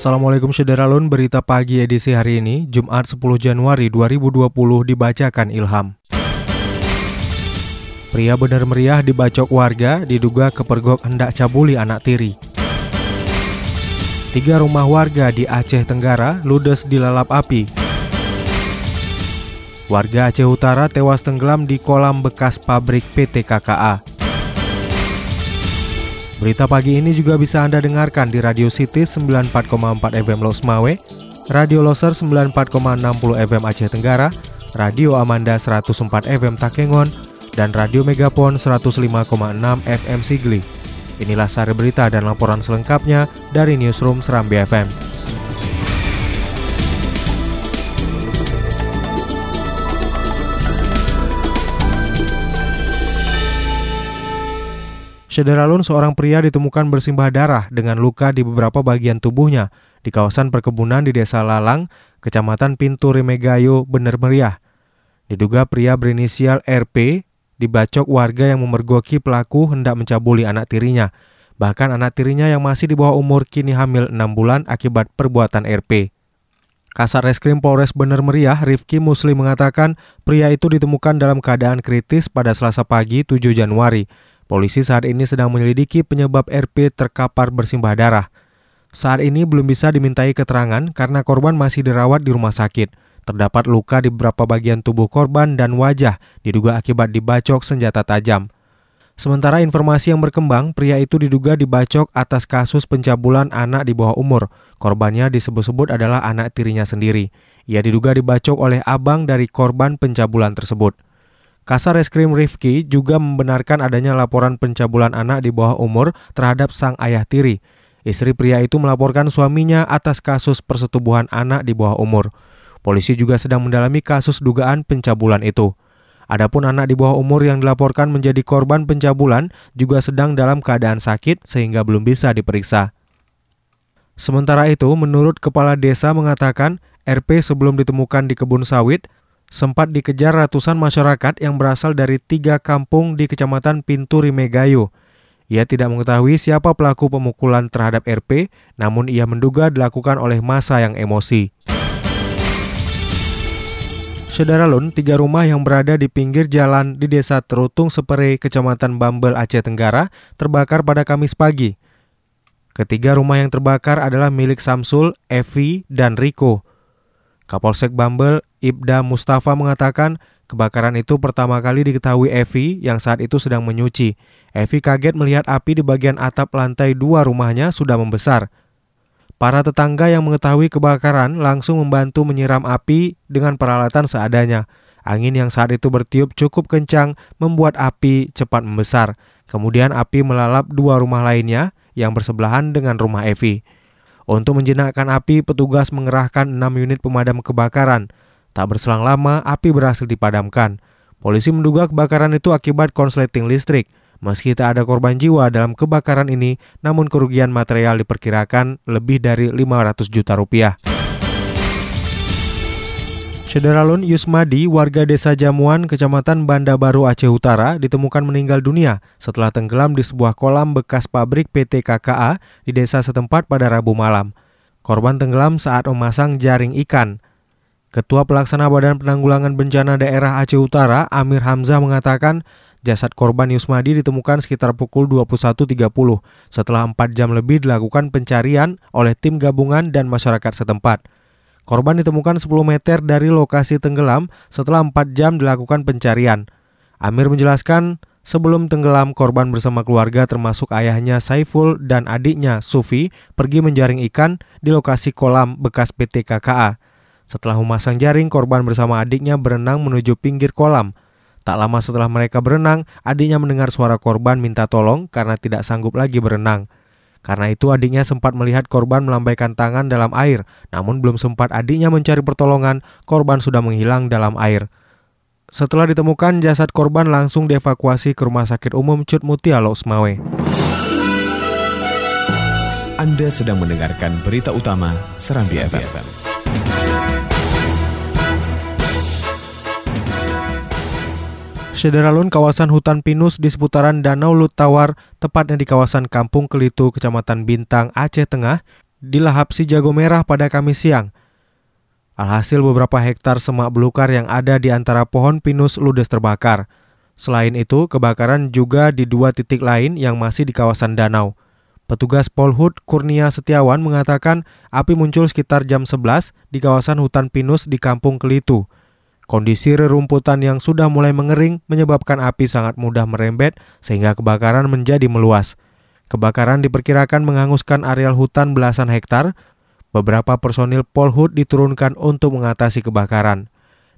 Assalamualaikum Syederalun, berita pagi edisi hari ini, Jumat 10 Januari 2020 dibacakan Ilham. Pria benar meriah dibacok warga diduga kepergok hendak cabuli anak tiri. Tiga rumah warga di Aceh Tenggara ludes dilalap api. Warga Aceh Utara tewas tenggelam di kolam bekas pabrik PT KKA. Berita pagi ini juga bisa Anda dengarkan di Radio City 94,4 FM Los Mawe, Radio Loser 94,60 FM Aceh Tenggara, Radio Amanda 104 FM Takengon, dan Radio Megapon 105,6 FM Sigli. Inilah sari berita dan laporan selengkapnya dari Newsroom Serambi FM. Syederalun seorang pria ditemukan bersimbah darah dengan luka di beberapa bagian tubuhnya di kawasan perkebunan di Desa Lalang, Kecamatan Pintu Remegayo, Bener Meriah. Diduga pria berinisial RP dibacok warga yang memergoki pelaku hendak mencabuli anak tirinya. Bahkan anak tirinya yang masih di bawah umur kini hamil 6 bulan akibat perbuatan RP. Kasar Reskrim Polres Bener Meriah, Rifki Muslim mengatakan pria itu ditemukan dalam keadaan kritis pada selasa pagi 7 Januari. Polisi saat ini sedang menyelidiki penyebab RP terkapar bersimbah darah. Saat ini belum bisa dimintai keterangan karena korban masih dirawat di rumah sakit. Terdapat luka di beberapa bagian tubuh korban dan wajah diduga akibat dibacok senjata tajam. Sementara informasi yang berkembang, pria itu diduga dibacok atas kasus pencabulan anak di bawah umur. Korbannya disebut-sebut adalah anak tirinya sendiri. Ia diduga dibacok oleh abang dari korban pencabulan tersebut. Kasar Reskrim Rifki juga membenarkan adanya laporan pencabulan anak di bawah umur terhadap sang ayah tiri. Istri pria itu melaporkan suaminya atas kasus persetubuhan anak di bawah umur. Polisi juga sedang mendalami kasus dugaan pencabulan itu. Adapun anak di bawah umur yang dilaporkan menjadi korban pencabulan juga sedang dalam keadaan sakit sehingga belum bisa diperiksa. Sementara itu, menurut kepala desa mengatakan RP sebelum ditemukan di kebun sawit sempat dikejar ratusan masyarakat yang berasal dari tiga kampung di Kecamatan Pintu Rimegayo. Ia tidak mengetahui siapa pelaku pemukulan terhadap RP, namun ia menduga dilakukan oleh masa yang emosi. Lun, tiga rumah yang berada di pinggir jalan di Desa Terutung Sepere, Kecamatan Bambel, Aceh Tenggara, terbakar pada Kamis pagi. Ketiga rumah yang terbakar adalah milik Samsul, Evi, dan Riko. Kapolsek Bambel, Ibda Mustafa mengatakan kebakaran itu pertama kali diketahui Evi yang saat itu sedang menyuci. Evi kaget melihat api di bagian atap lantai dua rumahnya sudah membesar. Para tetangga yang mengetahui kebakaran langsung membantu menyiram api dengan peralatan seadanya. Angin yang saat itu bertiup cukup kencang membuat api cepat membesar. Kemudian api melalap dua rumah lainnya yang bersebelahan dengan rumah Evi. Untuk menjenakkan api, petugas mengerahkan 6 unit pemadam kebakaran. Tak berselang lama, api berhasil dipadamkan. Polisi menduga kebakaran itu akibat konsleting listrik. Meski tak ada korban jiwa dalam kebakaran ini, namun kerugian material diperkirakan lebih dari 500 juta rupiah. Syederalun Yusmadi, warga desa Jamuan, kecamatan Banda Baru, Aceh Utara, ditemukan meninggal dunia setelah tenggelam di sebuah kolam bekas pabrik PT KKA di desa setempat pada Rabu malam. Korban tenggelam saat memasang jaring ikan. Ketua Pelaksana Badan Penanggulangan Bencana Daerah Aceh Utara, Amir Hamzah mengatakan, jasad korban Yusmadi ditemukan sekitar pukul 21.30 setelah 4 jam lebih dilakukan pencarian oleh tim gabungan dan masyarakat setempat. Korban ditemukan 10 meter dari lokasi tenggelam setelah 4 jam dilakukan pencarian. Amir menjelaskan, sebelum tenggelam korban bersama keluarga termasuk ayahnya Saiful dan adiknya Sufi pergi menjaring ikan di lokasi kolam bekas PT KKA. Setelah memasang jaring, korban bersama adiknya berenang menuju pinggir kolam. Tak lama setelah mereka berenang, adiknya mendengar suara korban minta tolong karena tidak sanggup lagi berenang. Karena itu adiknya sempat melihat korban melambaikan tangan dalam air, namun belum sempat adiknya mencari pertolongan, korban sudah menghilang dalam air. Setelah ditemukan, jasad korban langsung dievakuasi ke Rumah Sakit Umum Cut Mutia Semawe. Anda sedang mendengarkan berita utama Serambi, Serambi FM. Sederalun kawasan hutan pinus di seputaran Danau Lutawar, tepatnya di kawasan Kampung Kelitu, Kecamatan Bintang, Aceh Tengah, dilahap si jago merah pada Kamis siang. Alhasil beberapa hektar semak belukar yang ada di antara pohon pinus ludes terbakar. Selain itu, kebakaran juga di dua titik lain yang masih di kawasan danau. Petugas Polhut Kurnia Setiawan mengatakan api muncul sekitar jam 11 di kawasan hutan pinus di Kampung Kelitu. Kondisi rerumputan yang sudah mulai mengering menyebabkan api sangat mudah merembet sehingga kebakaran menjadi meluas. Kebakaran diperkirakan menghanguskan areal hutan belasan hektar. Beberapa personil Polhut diturunkan untuk mengatasi kebakaran.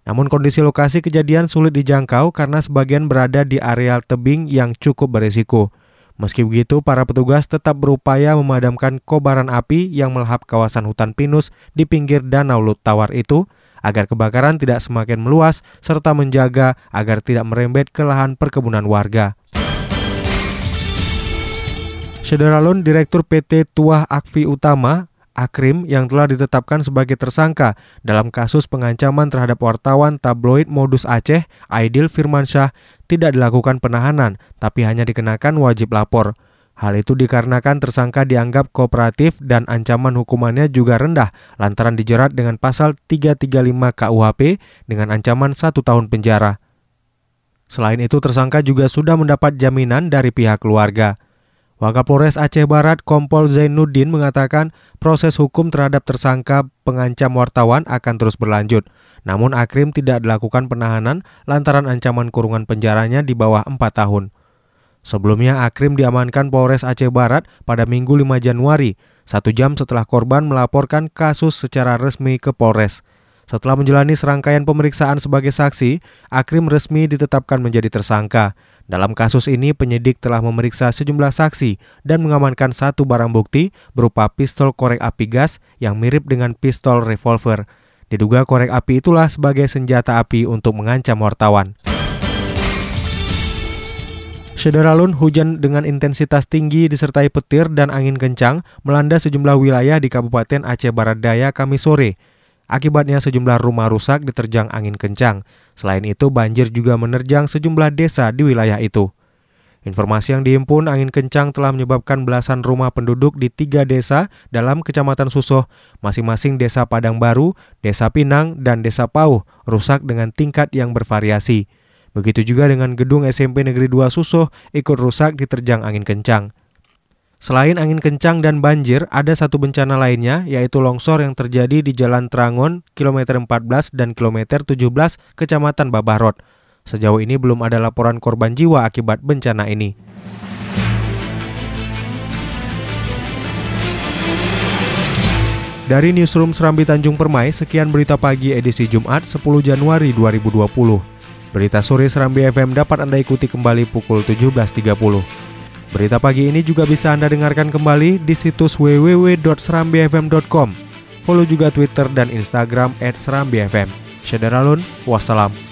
Namun kondisi lokasi kejadian sulit dijangkau karena sebagian berada di areal tebing yang cukup beresiko. Meski begitu, para petugas tetap berupaya memadamkan kobaran api yang melahap kawasan hutan pinus di pinggir Danau Lutawar itu agar kebakaran tidak semakin meluas serta menjaga agar tidak merembet ke lahan perkebunan warga. Sederalun Direktur PT Tuah Akvi Utama Akrim yang telah ditetapkan sebagai tersangka dalam kasus pengancaman terhadap wartawan tabloid Modus Aceh, Aidil Firmansyah, tidak dilakukan penahanan, tapi hanya dikenakan wajib lapor. Hal itu dikarenakan tersangka dianggap kooperatif dan ancaman hukumannya juga rendah lantaran dijerat dengan pasal 335 KUHP dengan ancaman satu tahun penjara. Selain itu tersangka juga sudah mendapat jaminan dari pihak keluarga. Wakapolres Aceh Barat Kompol Zainuddin mengatakan proses hukum terhadap tersangka pengancam wartawan akan terus berlanjut. Namun Akrim tidak dilakukan penahanan lantaran ancaman kurungan penjaranya di bawah 4 tahun. Sebelumnya Akrim diamankan Polres Aceh Barat pada Minggu 5 Januari, satu jam setelah korban melaporkan kasus secara resmi ke Polres. Setelah menjalani serangkaian pemeriksaan sebagai saksi, Akrim resmi ditetapkan menjadi tersangka. Dalam kasus ini, penyidik telah memeriksa sejumlah saksi dan mengamankan satu barang bukti berupa pistol korek api gas yang mirip dengan pistol revolver. Diduga korek api itulah sebagai senjata api untuk mengancam wartawan. Sederalun hujan dengan intensitas tinggi disertai petir dan angin kencang melanda sejumlah wilayah di Kabupaten Aceh Barat Daya Kamis sore. Akibatnya sejumlah rumah rusak diterjang angin kencang. Selain itu banjir juga menerjang sejumlah desa di wilayah itu. Informasi yang dihimpun angin kencang telah menyebabkan belasan rumah penduduk di tiga desa dalam Kecamatan Susoh, masing-masing Desa Padang Baru, Desa Pinang, dan Desa Pauh, rusak dengan tingkat yang bervariasi. Begitu juga dengan gedung SMP Negeri 2 Susoh ikut rusak diterjang angin kencang. Selain angin kencang dan banjir, ada satu bencana lainnya yaitu longsor yang terjadi di Jalan Trangon, kilometer 14 dan kilometer 17, Kecamatan Babarot. Sejauh ini belum ada laporan korban jiwa akibat bencana ini. Dari Newsroom Serambi Tanjung Permai, sekian berita pagi edisi Jumat 10 Januari 2020. Berita sore Serambi FM dapat Anda ikuti kembali pukul 17.30. Berita pagi ini juga bisa Anda dengarkan kembali di situs www.serambifm.com. Follow juga Twitter dan Instagram @serambifm. Syederalun, wassalam.